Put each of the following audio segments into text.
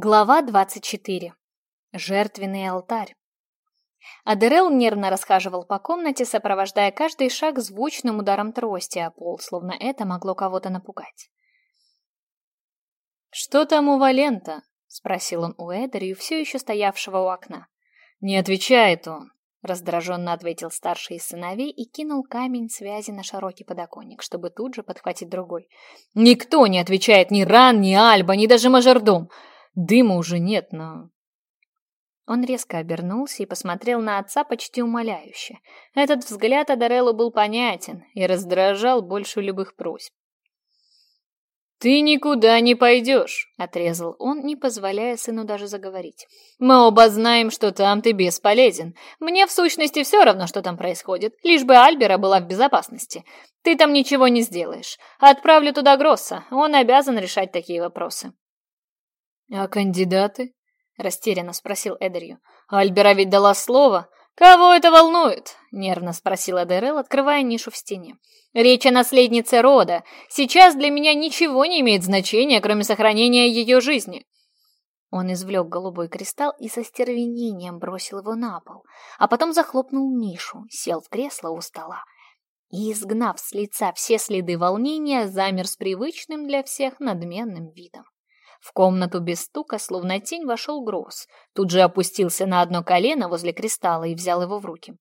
Глава 24. Жертвенный алтарь. Адерел нервно расхаживал по комнате, сопровождая каждый шаг звучным ударом трости о а пол, словно это могло кого-то напугать. «Что там у Валента?» — спросил он у Эдерью, все еще стоявшего у окна. «Не отвечает он», — раздраженно ответил старший из сыновей и кинул камень связи на широкий подоконник, чтобы тут же подхватить другой. «Никто не отвечает, ни Ран, ни Альба, ни даже Мажордом!» Дыма уже нет, но... Он резко обернулся и посмотрел на отца почти умоляюще. Этот взгляд Адареллу был понятен и раздражал больше любых просьб. «Ты никуда не пойдешь», — отрезал он, не позволяя сыну даже заговорить. «Мы оба знаем, что там ты бесполезен. Мне, в сущности, все равно, что там происходит, лишь бы Альбера была в безопасности. Ты там ничего не сделаешь. Отправлю туда Гросса, он обязан решать такие вопросы». «А кандидаты?» — растерянно спросил Эдерью. «Альбера ведь дала слово. Кого это волнует?» — нервно спросил Эдерел, открывая нишу в стене. «Речь о наследнице рода. Сейчас для меня ничего не имеет значения, кроме сохранения ее жизни». Он извлек голубой кристалл и со стервенением бросил его на пол, а потом захлопнул нишу, сел В комнату без стука, словно тень, вошел Гросс. Тут же опустился на одно колено возле кристалла и взял его в руки.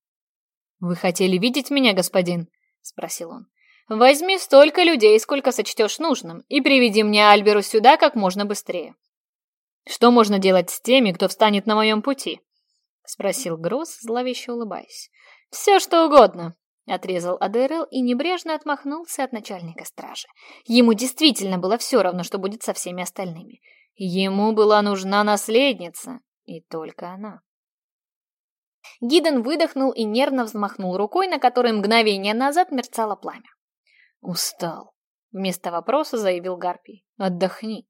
«Вы хотели видеть меня, господин?» — спросил он. «Возьми столько людей, сколько сочтешь нужным, и приведи мне Альберу сюда как можно быстрее». «Что можно делать с теми, кто встанет на моем пути?» — спросил Гросс, зловеще улыбаясь. «Все, что угодно. Отрезал Адерел и небрежно отмахнулся от начальника стражи. Ему действительно было все равно, что будет со всеми остальными. Ему была нужна наследница, и только она. Гиден выдохнул и нервно взмахнул рукой, на которой мгновение назад мерцало пламя. «Устал», — вместо вопроса заявил Гарпий. «Отдохни».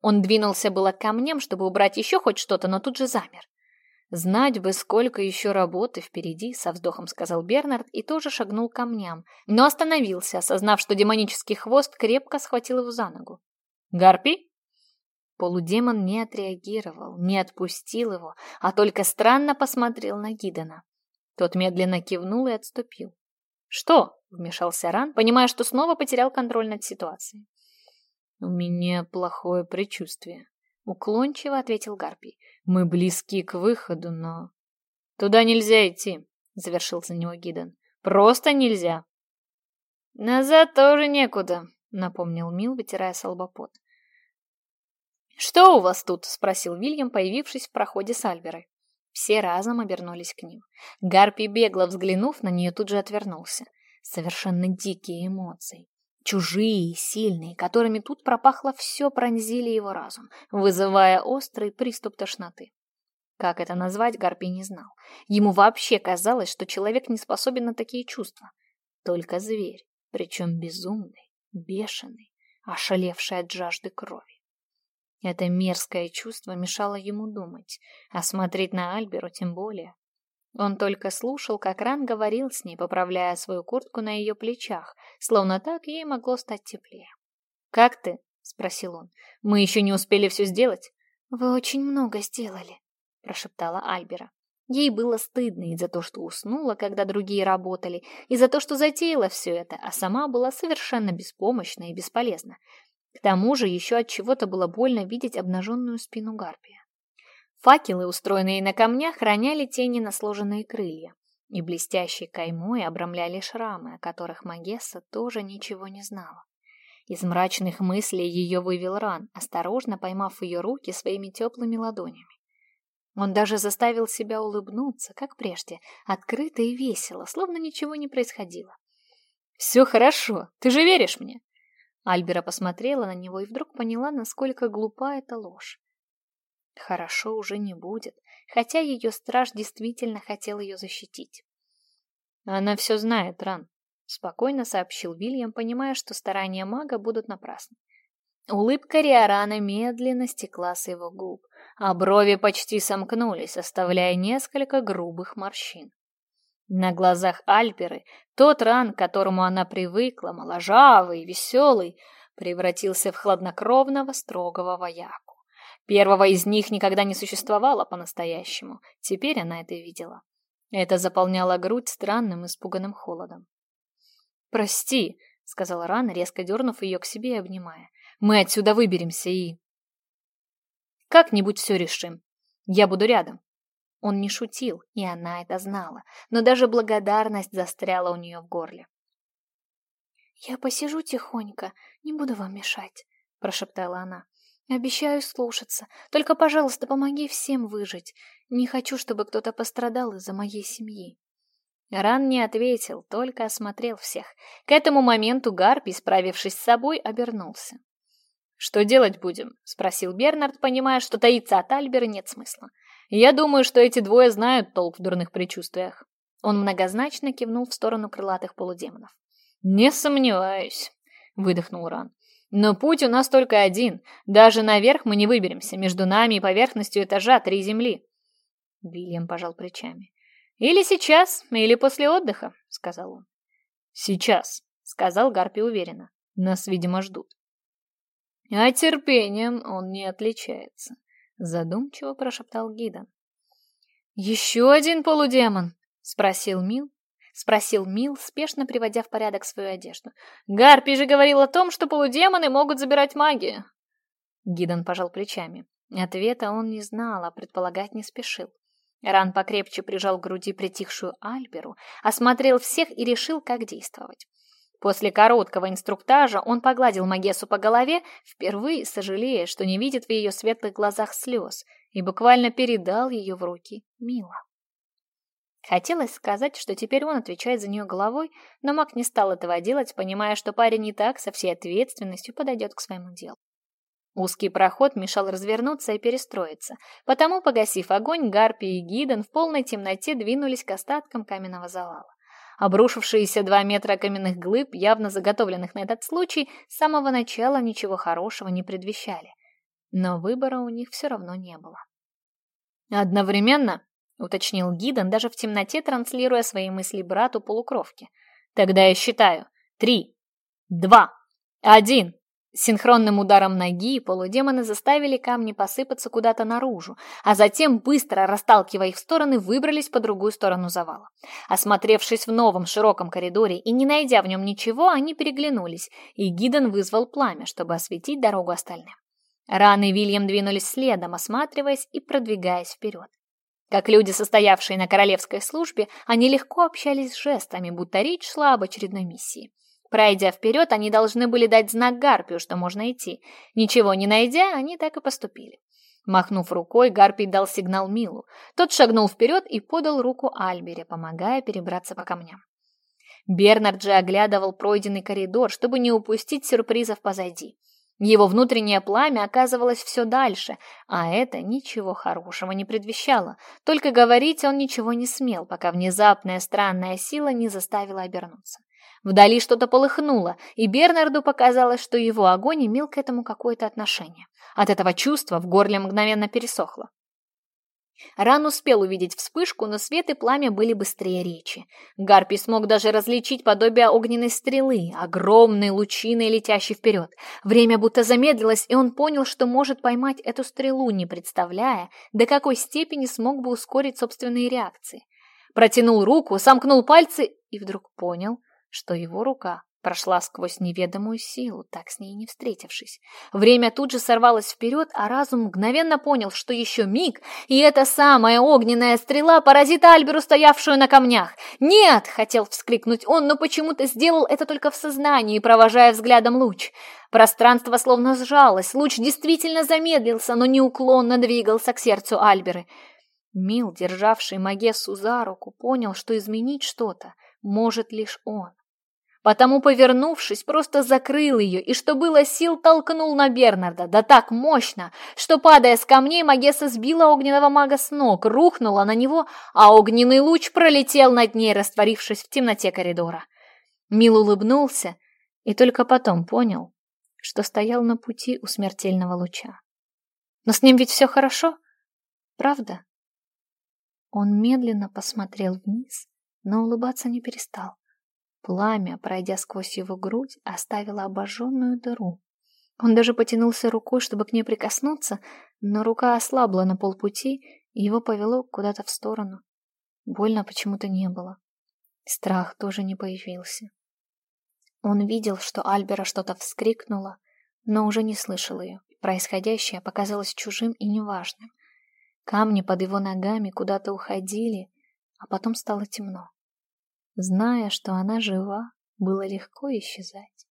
Он двинулся было к камням, чтобы убрать еще хоть что-то, но тут же замер. Знать бы, сколько еще работы впереди, со вздохом сказал Бернард и тоже шагнул ко мне, но остановился, осознав, что демонический хвост крепко схватил его за ногу. «Гарпи?» Полудемон не отреагировал, не отпустил его, а только странно посмотрел на Гидена. Тот медленно кивнул и отступил. «Что?» — вмешался Ран, понимая, что снова потерял контроль над ситуацией. «У меня плохое предчувствие», — уклончиво ответил Гарпий. Мы близки к выходу, но... Туда нельзя идти, завершил за него Гиден. Просто нельзя. Назад тоже некуда, напомнил Мил, вытирая солбопот. «Что у вас тут?» — спросил Вильям, появившись в проходе с Альберой. Все разом обернулись к ним. Гарпи бегло взглянув на нее, тут же отвернулся. Совершенно дикие эмоции чужие, сильные, которыми тут пропахло все пронзили его разум, вызывая острый приступ тошноты. Как это назвать, Гарпий не знал. Ему вообще казалось, что человек не способен на такие чувства. Только зверь, причем безумный, бешеный, ошалевший от жажды крови. Это мерзкое чувство мешало ему думать, а смотреть на Альберу тем более. Он только слушал, как Ран говорил с ней, поправляя свою куртку на ее плечах, словно так ей могло стать теплее. «Как ты?» — спросил он. «Мы еще не успели все сделать?» «Вы очень много сделали», — прошептала Альбера. Ей было стыдно и за то, что уснула, когда другие работали, и за то, что затеяла все это, а сама была совершенно беспомощна и бесполезна. К тому же еще от чего-то было больно видеть обнаженную спину Гарпия. Факелы, устроенные на камнях, роняли тени на сложенные крылья, и блестящей каймой обрамляли шрамы, о которых Магесса тоже ничего не знала. Из мрачных мыслей ее вывел Ран, осторожно поймав ее руки своими теплыми ладонями. Он даже заставил себя улыбнуться, как прежде, открыто и весело, словно ничего не происходило. «Все хорошо, ты же веришь мне!» Альбера посмотрела на него и вдруг поняла, насколько глупа эта ложь. Хорошо уже не будет, хотя ее страж действительно хотел ее защитить. Она все знает, Ран, спокойно сообщил Вильям, понимая, что старания мага будут напрасны. Улыбка Риорана медленно стекла с его губ, а брови почти сомкнулись, оставляя несколько грубых морщин. На глазах Альперы тот ран, к которому она привыкла, моложавый, веселый, превратился в хладнокровного, строгого вояку. Первого из них никогда не существовало по-настоящему. Теперь она это видела. Это заполняло грудь странным испуганным холодом. «Прости», — сказала Ран, резко дернув ее к себе и обнимая. «Мы отсюда выберемся и...» «Как-нибудь все решим. Я буду рядом». Он не шутил, и она это знала, но даже благодарность застряла у нее в горле. «Я посижу тихонько, не буду вам мешать», — прошептала она. «Обещаю слушаться. Только, пожалуйста, помоги всем выжить. Не хочу, чтобы кто-то пострадал из-за моей семьи». Ран не ответил, только осмотрел всех. К этому моменту Гарпий, справившись с собой, обернулся. «Что делать будем?» — спросил Бернард, понимая, что таиться от Альбера нет смысла. «Я думаю, что эти двое знают толк в дурных предчувствиях». Он многозначно кивнул в сторону крылатых полудемонов. «Не сомневаюсь», — выдохнул Ран. Но путь у нас только один. Даже наверх мы не выберемся. Между нами и поверхностью этажа три земли. Вильям пожал плечами. «Или сейчас, или после отдыха», — сказал он. «Сейчас», — сказал Гарпи уверенно. «Нас, видимо, ждут». «А терпением он не отличается», — задумчиво прошептал Гидон. «Еще один полудемон?» — спросил Мил, Спросил Мил, спешно приводя в порядок свою одежду. «Гарпи же говорил о том, что полудемоны могут забирать магию!» Гидон пожал плечами. Ответа он не знал, а предполагать не спешил. Ран покрепче прижал к груди притихшую Альберу, осмотрел всех и решил, как действовать. После короткого инструктажа он погладил Магесу по голове, впервые сожалея, что не видит в ее светлых глазах слез, и буквально передал ее в руки Мила. Хотелось сказать, что теперь он отвечает за нее головой, но Мак не стал этого делать, понимая, что парень не так со всей ответственностью подойдет к своему делу. Узкий проход мешал развернуться и перестроиться, потому, погасив огонь, Гарпи и Гиден в полной темноте двинулись к остаткам каменного завала. Обрушившиеся два метра каменных глыб, явно заготовленных на этот случай, с самого начала ничего хорошего не предвещали. Но выбора у них все равно не было. Одновременно уточнил Гидон, даже в темноте транслируя свои мысли брату полукровки. «Тогда я считаю. Три, два, один!» Синхронным ударом ноги полудемоны заставили камни посыпаться куда-то наружу, а затем, быстро расталкивая их в стороны, выбрались по другую сторону завала. Осмотревшись в новом широком коридоре и не найдя в нем ничего, они переглянулись, и Гидон вызвал пламя, чтобы осветить дорогу остальным. Раны Вильям двинулись следом, осматриваясь и продвигаясь вперед. Как люди, состоявшие на королевской службе, они легко общались с жестами, будто речь шла об очередной миссии. Пройдя вперед, они должны были дать знак Гарпию, что можно идти. Ничего не найдя, они так и поступили. Махнув рукой, Гарпий дал сигнал Милу. Тот шагнул вперед и подал руку Альбере, помогая перебраться по камням. Бернард же оглядывал пройденный коридор, чтобы не упустить сюрпризов позади. Его внутреннее пламя оказывалось все дальше, а это ничего хорошего не предвещало. Только говорить он ничего не смел, пока внезапная странная сила не заставила обернуться. Вдали что-то полыхнуло, и Бернарду показалось, что его огонь имел к этому какое-то отношение. От этого чувства в горле мгновенно пересохло. Ран успел увидеть вспышку, но свет и пламя были быстрее речи. Гарпий смог даже различить подобие огненной стрелы, огромной лучиной, летящей вперед. Время будто замедлилось, и он понял, что может поймать эту стрелу, не представляя, до какой степени смог бы ускорить собственные реакции. Протянул руку, сомкнул пальцы и вдруг понял, что его рука прошла сквозь неведомую силу, так с ней не встретившись. Время тут же сорвалось вперед, а разум мгновенно понял, что еще миг, и эта самая огненная стрела поразит Альберу, стоявшую на камнях. «Нет!» — хотел вскрикнуть он, но почему-то сделал это только в сознании, провожая взглядом луч. Пространство словно сжалось, луч действительно замедлился, но неуклонно двигался к сердцу Альберы. Мил, державший Магессу за руку, понял, что изменить что-то может лишь он. Потому, повернувшись, просто закрыл ее и, что было сил, толкнул на Бернарда, да так мощно, что, падая с камней, Магесса сбила огненного мага с ног, рухнула на него, а огненный луч пролетел над ней, растворившись в темноте коридора. Мил улыбнулся и только потом понял, что стоял на пути у смертельного луча. Но с ним ведь все хорошо, правда? Он медленно посмотрел вниз, но улыбаться не перестал. Пламя, пройдя сквозь его грудь, оставило обожженную дыру. Он даже потянулся рукой, чтобы к ней прикоснуться, но рука ослабла на полпути, и его повело куда-то в сторону. Больно почему-то не было. Страх тоже не появился. Он видел, что Альбера что-то вскрикнула, но уже не слышал ее. Происходящее показалось чужим и неважным. Камни под его ногами куда-то уходили, а потом стало темно. Зная, что она жива, было легко исчезать.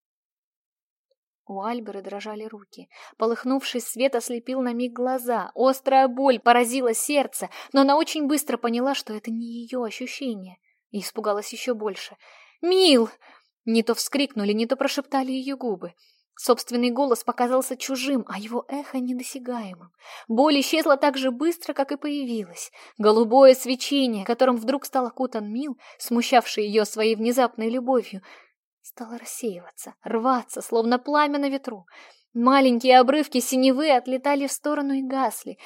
У Альберы дрожали руки. Полыхнувший свет ослепил на миг глаза. Острая боль поразила сердце, но она очень быстро поняла, что это не ее ощущение, и испугалась еще больше. «Мил!» Не то вскрикнули, не то прошептали ее губы. Собственный голос показался чужим, а его эхо недосягаемым. Боль исчезла так же быстро, как и появилась. Голубое свечение, которым вдруг стал окутан Мил, смущавший ее своей внезапной любовью, стало рассеиваться, рваться, словно пламя на ветру. Маленькие обрывки синевы отлетали в сторону и гасли.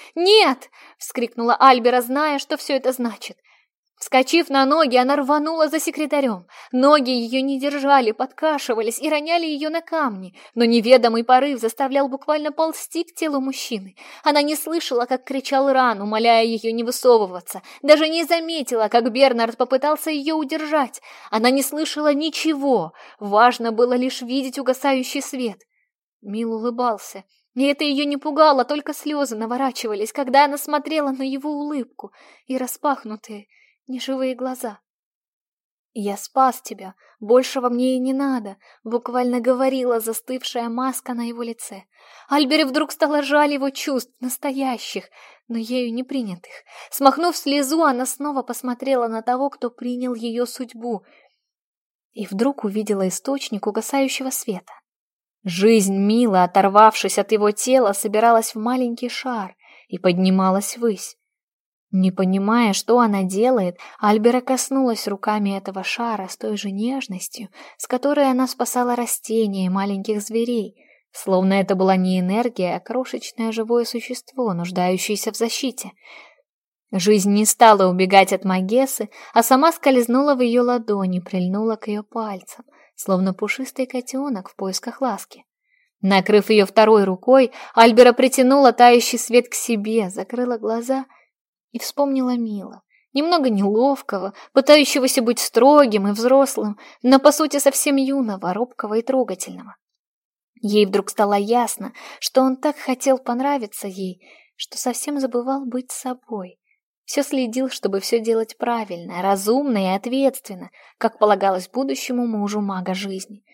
«Нет!» — вскрикнула Альбера, зная, что все это значит. Вскочив на ноги, она рванула за секретарем. Ноги ее не держали, подкашивались и роняли ее на камни, но неведомый порыв заставлял буквально ползти к телу мужчины. Она не слышала, как кричал Ран, умоляя ее не высовываться, даже не заметила, как Бернард попытался ее удержать. Она не слышала ничего, важно было лишь видеть угасающий свет. Мил улыбался, и это ее не пугало, только слезы наворачивались, когда она смотрела на его улыбку и распахнутые, неживые глаза. «Я спас тебя! Большего мне и не надо!» — буквально говорила застывшая маска на его лице. Альбери вдруг стало жаль его чувств, настоящих, но ею не принятых. Смахнув слезу, она снова посмотрела на того, кто принял ее судьбу, и вдруг увидела источник угасающего света. Жизнь Мила, оторвавшись от его тела, собиралась в маленький шар и поднималась ввысь. Не понимая, что она делает, Альбера коснулась руками этого шара с той же нежностью, с которой она спасала растения и маленьких зверей, словно это была не энергия, а крошечное живое существо, нуждающееся в защите. Жизнь не стала убегать от Магесы, а сама скользнула в ее ладони, прильнула к ее пальцам, словно пушистый котенок в поисках ласки. Накрыв ее второй рукой, Альбера притянула тающий свет к себе, закрыла глаза — и вспомнила Мила, немного неловкого, пытающегося быть строгим и взрослым, но по сути совсем юного, робкого и трогательного. Ей вдруг стало ясно, что он так хотел понравиться ей, что совсем забывал быть собой. Все следил, чтобы все делать правильно, разумно и ответственно, как полагалось будущему мужу мага жизни.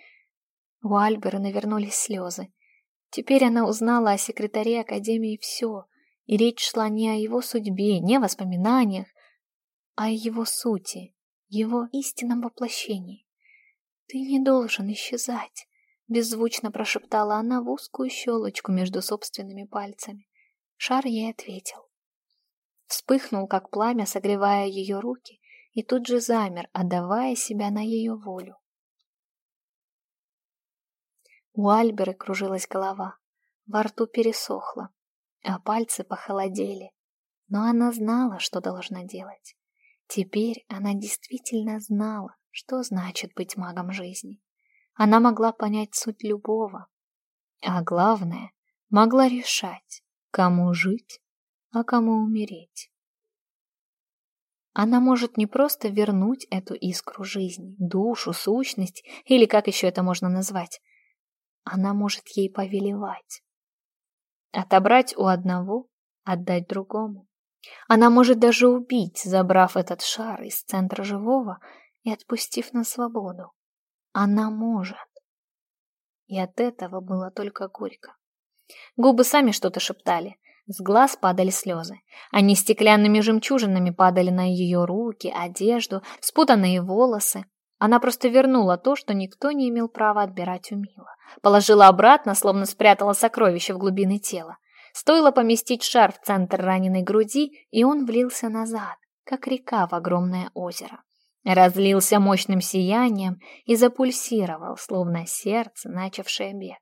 У Альбера навернулись слезы. Теперь она узнала о секретаре Академии все — и речь шла не о его судьбе, не о воспоминаниях, а о его сути, его истинном воплощении. «Ты не должен исчезать», — беззвучно прошептала она в узкую щелочку между собственными пальцами. Шар ей ответил. Вспыхнул, как пламя, согревая ее руки, и тут же замер, отдавая себя на ее волю. У Альберы кружилась голова, во рту пересохло, а а пальцы похолодели. Но она знала, что должна делать. Теперь она действительно знала, что значит быть магом жизни. Она могла понять суть любого. А главное, могла решать, кому жить, а кому умереть. Она может не просто вернуть эту искру жизни, душу, сущность, или как еще это можно назвать. Она может ей повелевать. Отобрать у одного, отдать другому. Она может даже убить, забрав этот шар из центра живого и отпустив на свободу. Она может. И от этого было только горько. Губы сами что-то шептали. С глаз падали слезы. Они стеклянными жемчужинами падали на ее руки, одежду, спутанные волосы. Она просто вернула то, что никто не имел права отбирать у Мила. Положила обратно, словно спрятала сокровище в глубины тела. Стоило поместить шар в центр раненой груди, и он влился назад, как река в огромное озеро. Разлился мощным сиянием и запульсировал, словно сердце, начавшее бег.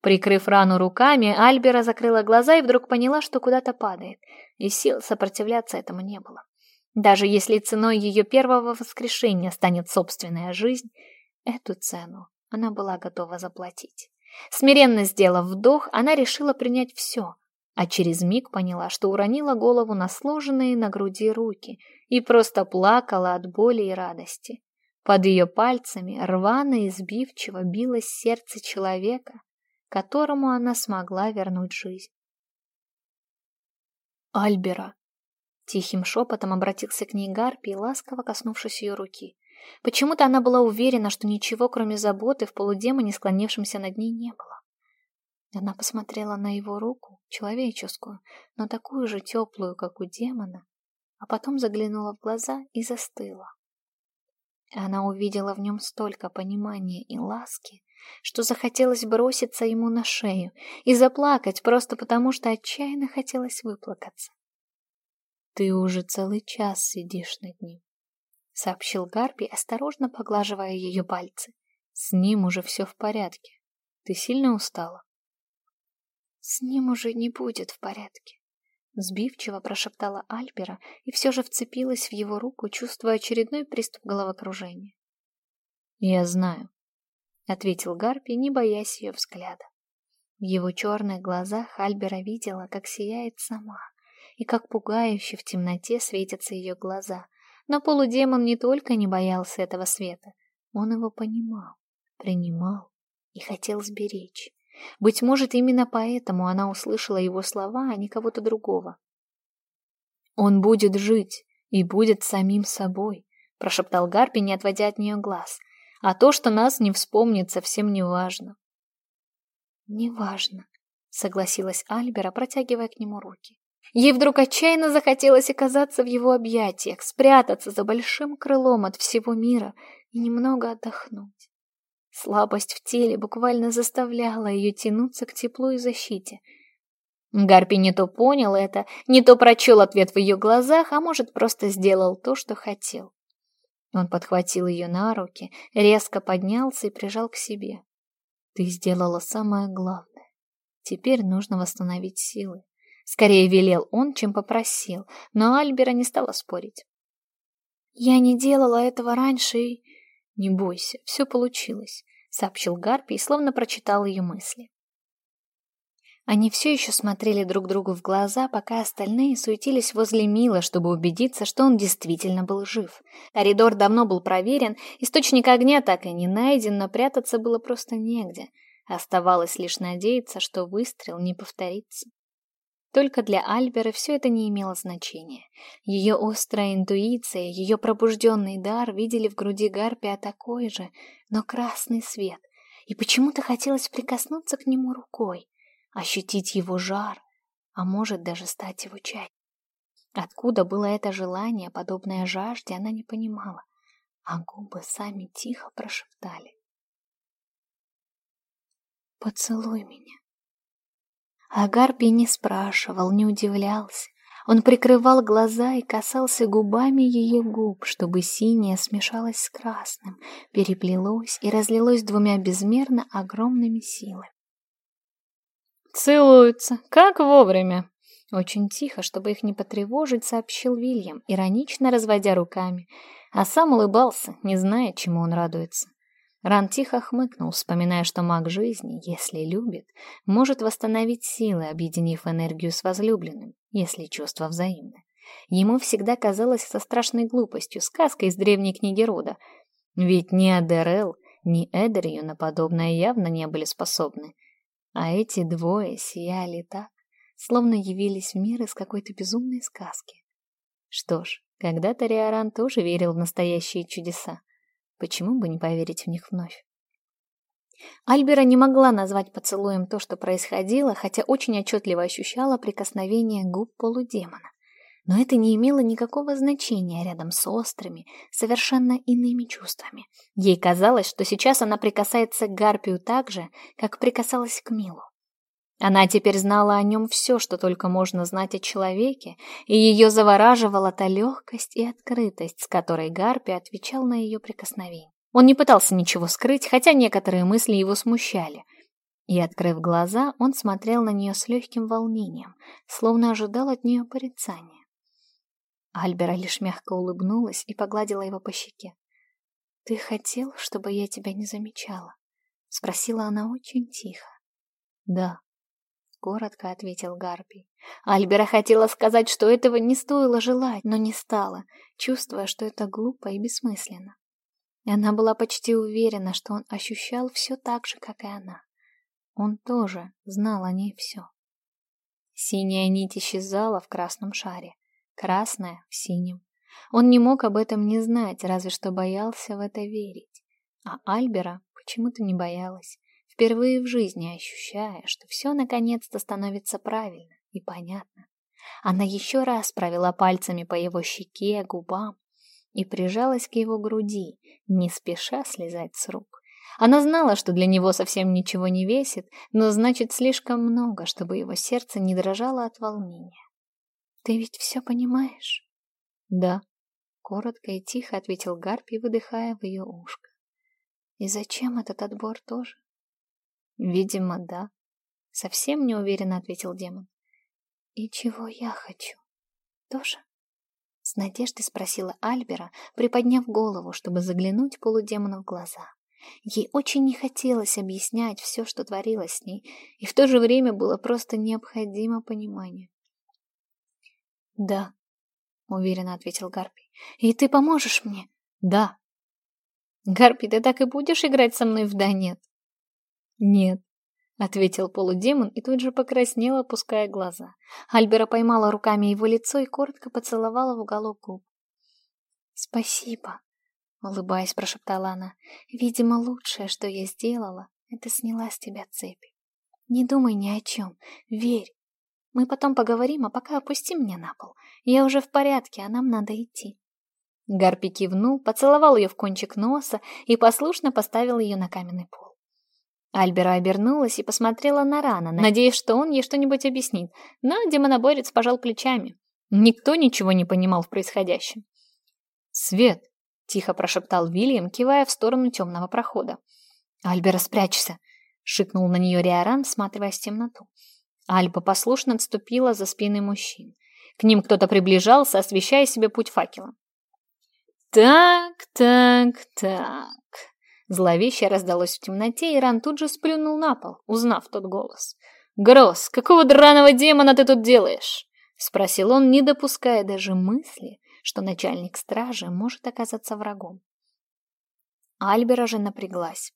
Прикрыв рану руками, Альбера закрыла глаза и вдруг поняла, что куда-то падает, и сил сопротивляться этому не было. Даже если ценой ее первого воскрешения станет собственная жизнь, эту цену она была готова заплатить. Смиренно сделав вдох, она решила принять все, а через миг поняла, что уронила голову на сложенные на груди руки и просто плакала от боли и радости. Под ее пальцами рвано и сбивчиво билось сердце человека, которому она смогла вернуть жизнь. Альбера Тихим шепотом обратился к ней Гарпи и ласково коснувшись ее руки. Почему-то она была уверена, что ничего, кроме заботы, в полудемоне, склонившемся над ней, не было. Она посмотрела на его руку, человеческую, но такую же теплую, как у демона, а потом заглянула в глаза и застыла. Она увидела в нем столько понимания и ласки, что захотелось броситься ему на шею и заплакать просто потому, что отчаянно хотелось выплакаться. «Ты уже целый час сидишь над ним», — сообщил Гарпи, осторожно поглаживая ее пальцы. «С ним уже все в порядке. Ты сильно устала?» «С ним уже не будет в порядке», — сбивчиво прошептала Альбера и все же вцепилась в его руку, чувствуя очередной приступ головокружения. «Я знаю», — ответил Гарпи, не боясь ее взгляда. В его черных глазах Альбера видела, как сияет сама, и как пугающе в темноте светятся ее глаза. Но полудемон не только не боялся этого света, он его понимал, принимал и хотел сберечь. Быть может, именно поэтому она услышала его слова, а не кого-то другого. «Он будет жить и будет самим собой», — прошептал Гарпи, не отводя от нее глаз. «А то, что нас не вспомнит, совсем не важно». «Не важно», — согласилась Альбера, протягивая к нему руки. Ей вдруг отчаянно захотелось оказаться в его объятиях, спрятаться за большим крылом от всего мира и немного отдохнуть. Слабость в теле буквально заставляла ее тянуться к теплу и защите. Гарпи не то понял это, не то прочел ответ в ее глазах, а может, просто сделал то, что хотел. Он подхватил ее на руки, резко Скорее велел он, чем попросил, но Альбера не стала спорить. «Я не делала этого раньше и...» «Не бойся, все получилось», — сообщил Гарпий, словно прочитал ее мысли. Они все еще смотрели друг другу в глаза, пока остальные суетились возле Мила, чтобы убедиться, что он действительно был жив. Коридор давно был проверен, источник огня так и не найден, но прятаться было просто негде. Оставалось лишь надеяться, что выстрел не повторится. Только для Альберы все это не имело значения. Ее острая интуиция, ее пробужденный дар видели в груди Гарпия такой же, но красный свет, и почему-то хотелось прикоснуться к нему рукой, ощутить его жар, а может даже стать его частью. Откуда было это желание, подобное жажде, она не понимала, а губы сами тихо прошептали. «Поцелуй меня». А Гарпий не спрашивал, не удивлялся. Он прикрывал глаза и касался губами ее губ, чтобы синее смешалось с красным, переплелось и разлилось двумя безмерно огромными силами. «Целуются, как вовремя!» Очень тихо, чтобы их не потревожить, сообщил Вильям, иронично разводя руками, а сам улыбался, не зная, чему он радуется. Ран тихо хмыкнул, вспоминая, что маг жизни, если любит, может восстановить силы, объединив энергию с возлюбленным, если чувства взаимны. Ему всегда казалось со страшной глупостью сказка из древней книги рода, ведь ни Адерел, ни Эдерью на подобное явно не были способны. А эти двое сияли так, словно явились в мир из какой-то безумной сказки. Что ж, когда-то Риоран Почему бы не поверить в них вновь? Альбера не могла назвать поцелуем то, что происходило, хотя очень отчетливо ощущала прикосновение губ полудемона. Но это не имело никакого значения рядом с острыми, совершенно иными чувствами. Ей казалось, что сейчас она прикасается к Гарпию так же, как прикасалась к Милу. Она теперь знала о нем все, что только можно знать о человеке, и ее завораживала та легкость и открытость, с которой Гарпи отвечал на ее прикосновение. Он не пытался ничего скрыть, хотя некоторые мысли его смущали. И, открыв глаза, он смотрел на нее с легким волнением, словно ожидал от нее порицания. Альбера лишь мягко улыбнулась и погладила его по щеке. «Ты хотел, чтобы я тебя не замечала?» — спросила она очень тихо. «Да», Город ответил Гарпий. Альбера хотела сказать, что этого не стоило желать, но не стала, чувствуя, что это глупо и бессмысленно. Она была почти уверена, что он ощущал все так же, как и она. Он тоже знал о ней все. Синяя нить исчезала в красном шаре, красная в синем. Он не мог об этом не знать, разве что боялся в это верить. А Альбера почему-то не боялась впервые в жизни ощущая, что все наконец-то становится правильно и понятно. Она еще раз провела пальцами по его щеке, губам и прижалась к его груди, не спеша слезать с рук. Она знала, что для него совсем ничего не весит, но значит слишком много, чтобы его сердце не дрожало от волнения. «Ты ведь все понимаешь?» «Да», — коротко и тихо ответил Гарпий, выдыхая в ее ушко. «И зачем этот отбор тоже?» Видимо, да. Совсем не уверенно ответил демон. И чего я хочу? Тоже? С надеждой спросила Альбера, приподняв голову, чтобы заглянуть полудемону в глаза. Ей очень не хотелось объяснять все, что творилось с ней, и в то же время было просто необходимо понимание. «Да», — уверенно ответил Гарпий, — «и ты поможешь мне?» «Да». «Гарпий, ты так и будешь играть со мной в «да» нет?» «Нет», — ответил полудемон и тут же покраснел, опуская глаза. Альбера поймала руками его лицо и коротко поцеловала в уголок губ. «Спасибо», — улыбаясь, прошептала она. «Видимо, лучшее, что я сделала, это сняла с тебя цепи. Не думай ни о чем, верь. Мы потом поговорим, а пока опусти меня на пол. Я уже в порядке, а нам надо идти». Гарпи кивнул, поцеловал ее в кончик носа и послушно поставил ее на Альбер обернулась и посмотрела на Рана, надеясь, что он ей что-нибудь объяснит. Но демоноборец пожал плечами. Никто ничего не понимал в происходящем. «Свет!» — тихо прошептал Вильям, кивая в сторону темного прохода. «Альбера, спрячься!» — шикнул на нее Риоран, всматриваясь в темноту. Альба послушно отступила за спины мужчин. К ним кто-то приближался, освещая себе путь факелом. «Так, так, так...» Зловещее раздалось в темноте, и Ран тут же сплюнул на пол, узнав тот голос. «Гросс, какого драного демона ты тут делаешь?» — спросил он, не допуская даже мысли, что начальник стражи может оказаться врагом. Альбера же напряглась.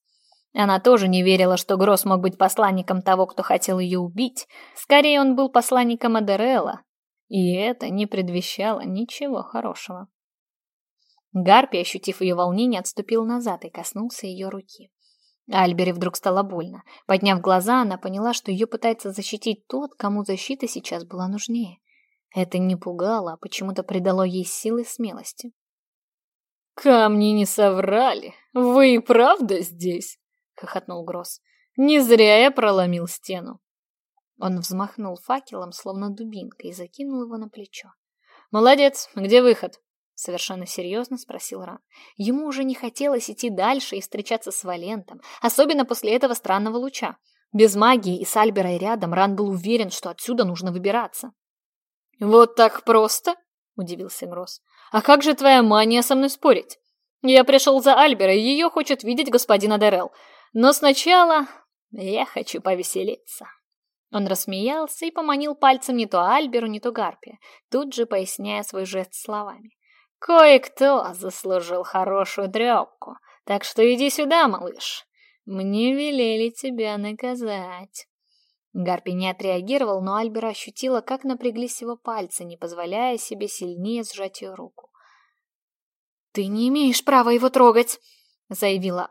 Она тоже не верила, что Гросс мог быть посланником того, кто хотел ее убить. Скорее, он был посланником Адерелла. И это не предвещало ничего хорошего. Гарпи, ощутив ее волнение, отступил назад и коснулся ее руки. Альбере вдруг стало больно. Подняв глаза, она поняла, что ее пытается защитить тот, кому защита сейчас была нужнее. Это не пугало, а почему-то придало ей силы и смелости. «Камни не соврали! Вы и правда здесь?» — хохотнул Гросс. «Не зря я проломил стену!» Он взмахнул факелом, словно дубинкой, и закинул Совершенно серьезно спросил Ран. Ему уже не хотелось идти дальше и встречаться с Валентом, особенно после этого странного луча. Без магии и с Альберой рядом Ран был уверен, что отсюда нужно выбираться. «Вот так просто?» – удивился Гросс. «А как же твоя мания со мной спорить? Я пришел за Альберой, ее хочет видеть господин Адерел. Но сначала я хочу повеселиться». Он рассмеялся и поманил пальцем не то Альберу, не то Гарпи, тут же поясняя свой жест словами. Кое-кто заслужил хорошую трепку, так что иди сюда, малыш. Мне велели тебя наказать. Гарпи не отреагировал, но Альбера ощутила, как напряглись его пальцы, не позволяя себе сильнее сжать ее руку. «Ты не имеешь права его трогать!» — заявила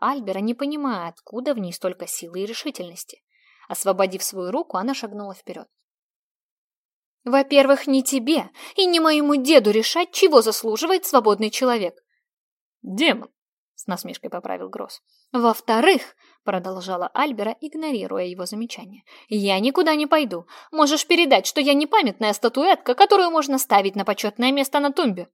Во-первых, не тебе и не моему деду решать, чего заслуживает свободный человек. Демон, с насмешкой поправил Гросс. Во-вторых, продолжала Альбера, игнорируя его замечание, я никуда не пойду. Можешь передать, что я не памятная статуэтка, которую можно ставить на почетное место на тумбе.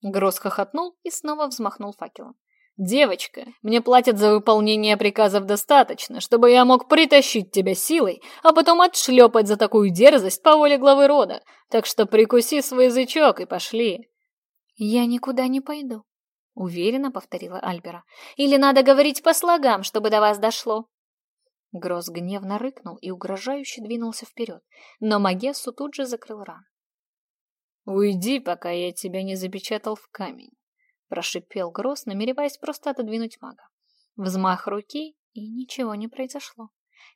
Гросс хохотнул и снова взмахнул факелом. Девочка, мне платят за выполнение приказов достаточно, чтобы я мог притащить тебя силой, а потом отшлепать за такую дерзость по воле главы рода. Так что прикуси свой язычок и пошли. Я никуда не пойду, уверенно повторила Альбера. Или надо говорить по слогам, чтобы до вас дошло. Гроз гневно рыкнул и угрожающе двинулся вперед, но Магессу тут же закрыл ран. «Уйди, пока я тебя не запечатал в камень». прошипел Гросс, намереваясь просто отодвинуть мага. Взмах руки, и ничего не произошло.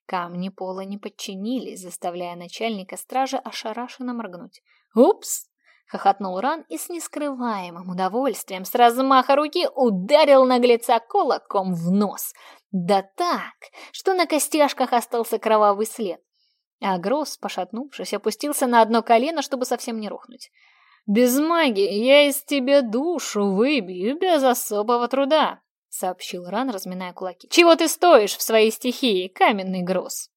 Камни пола не подчинились, заставляя начальника стражи ошарашенно моргнуть. «Упс!» — хохотнул Ран и с нескрываемым удовольствием с размаха руки ударил наглеца кулаком в нос. Да так, что на костяшках остался кровавый след. А Гросс, пошатнувшись, опустился на одно колено, чтобы совсем не рухнуть. «Без магии я из тебя душу выбью без особого труда», — сообщил Ран, разминая кулаки. «Чего ты стоишь в своей стихии, каменный Гросс?»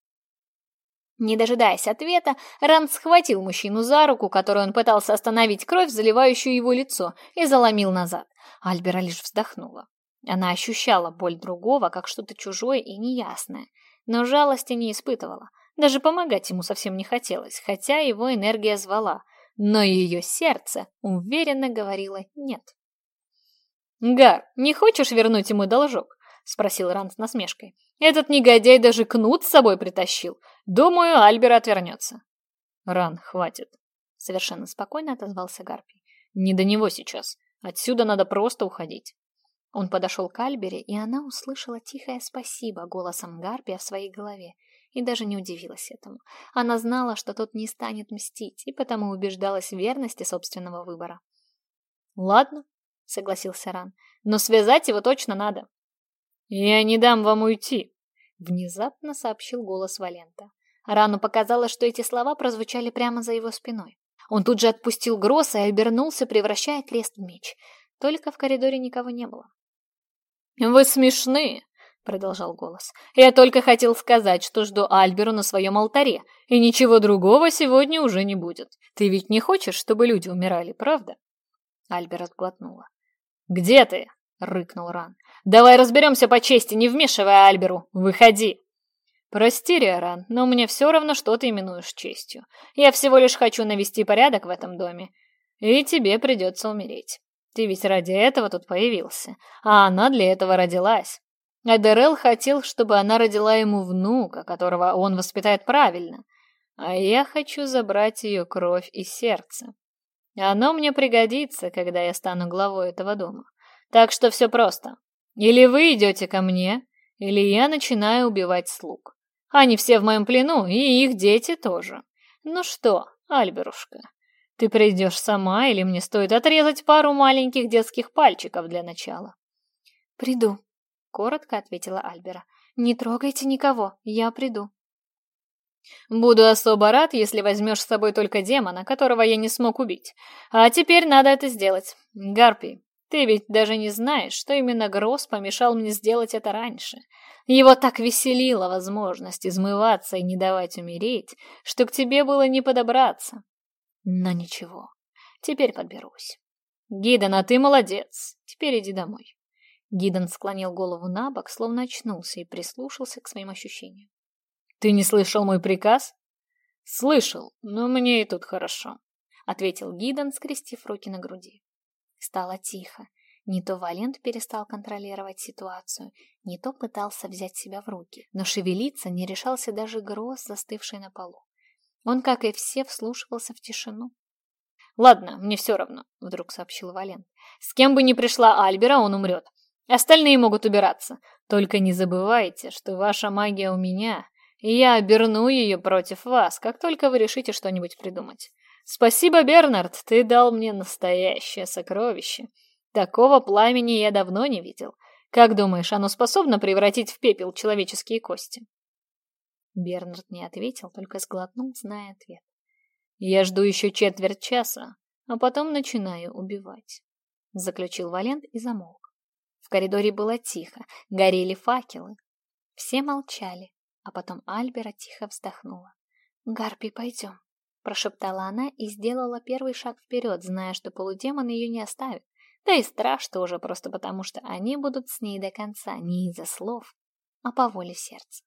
Не дожидаясь ответа, Ран схватил мужчину за руку, которую он пытался остановить кровь, заливающую его лицо, и заломил назад. Альбера лишь вздохнула. Она ощущала боль другого, как что-то чужое и неясное, но жалости не испытывала. но ее сердце уверенно говорило «нет». «Гар, не хочешь вернуть ему должок?» — спросил Ран с насмешкой. «Этот негодяй даже кнут с собой притащил. Думаю, Альбер отвернется». «Ран, хватит», — совершенно спокойно отозвался Гарпий. «Не до него сейчас. Отсюда надо просто уходить». Он подошел к Альбере, и она услышала тихое спасибо голосом Гарпия в своей голове и даже не удивилась этому. Она знала, что тот не станет мстить, и потому убеждалась в верности собственного выбора. «Ладно», — согласился Ран, — «но связать его точно надо». «Я не дам вам уйти», — внезапно сообщил голос Валента. Рану показалось, что эти слова прозвучали прямо за его спиной. Он тут же отпустил Гросса и обернулся, превращая крест в меч. Только продолжал голос. «Я только хотел сказать, что жду Альберу на своем алтаре, и ничего другого сегодня уже не будет. Ты ведь не хочешь, чтобы люди умирали, правда?» Альбер отглотнула. «Где ты?» — рыкнул Ран. «Давай разберемся по чести, не вмешивая Альберу. Выходи!» «Прости, Риоран, но мне все равно, что ты именуешь честью. Я всего лишь хочу навести порядок в этом доме. И тебе придется умереть. Ты ведь ради этого тут появился, а она для этого родилась». Адерел хотел, чтобы она родила ему внука, которого он воспитает правильно. А я хочу забрать ее кровь и сердце. Оно мне пригодится, когда я стану главой этого дома. Так что все просто. Или вы идете ко мне, или я начинаю убивать слуг. Они все в моем плену, и их дети тоже. Ну что, Альберушка, ты придешь сама, или мне стоит отрезать пару маленьких детских пальчиков для начала? Приду, Коротко ответила Альбера. «Не трогайте никого, я приду». «Буду особо рад, если возьмешь с собой только демона, которого я не смог убить. А теперь надо это сделать. Гарпий, ты ведь даже не знаешь, что именно Гросс помешал мне сделать это раньше. Его так веселила возможность измываться и не давать умереть, что к тебе было не подобраться. Но ничего, теперь подберусь. Гиден, а ты молодец. Теперь иди домой. Гидон склонил голову на бок, словно очнулся и прислушался к своим ощущениям. «Ты не слышал мой приказ?» «Слышал, но мне и тут хорошо», — ответил Гидон, скрестив руки на груди. Стало тихо. Не то Валент перестал контролировать ситуацию, не то пытался взять себя в руки, но шевелиться не решался даже гроз, застывший на полу. Он, как и все, вслушивался в тишину. «Ладно, мне все равно», — вдруг сообщил Валент. «С кем бы ни пришла Альбера, он умрет. Остальные могут убираться. Только не забывайте, что ваша магия у меня, и я оберну ее против вас, как только вы решите что-нибудь придумать. Спасибо, Бернард, ты дал мне настоящее сокровище. Такого пламени я давно не видел. Как думаешь, оно способно превратить в пепел человеческие кости? Бернард не ответил, только сглотнул, зная ответ. Я жду еще четверть часа, а потом начинаю убивать. Заключил Валент и замолк. В коридоре было тихо, горели факелы. Все молчали, а потом Альбера тихо вздохнула. «Гарпи, пойдем», — прошептала она и сделала первый шаг вперед, зная, что полудемон ее не оставит. Да и страж тоже, просто потому что они будут с ней до конца не из-за слов, а по воле сердца.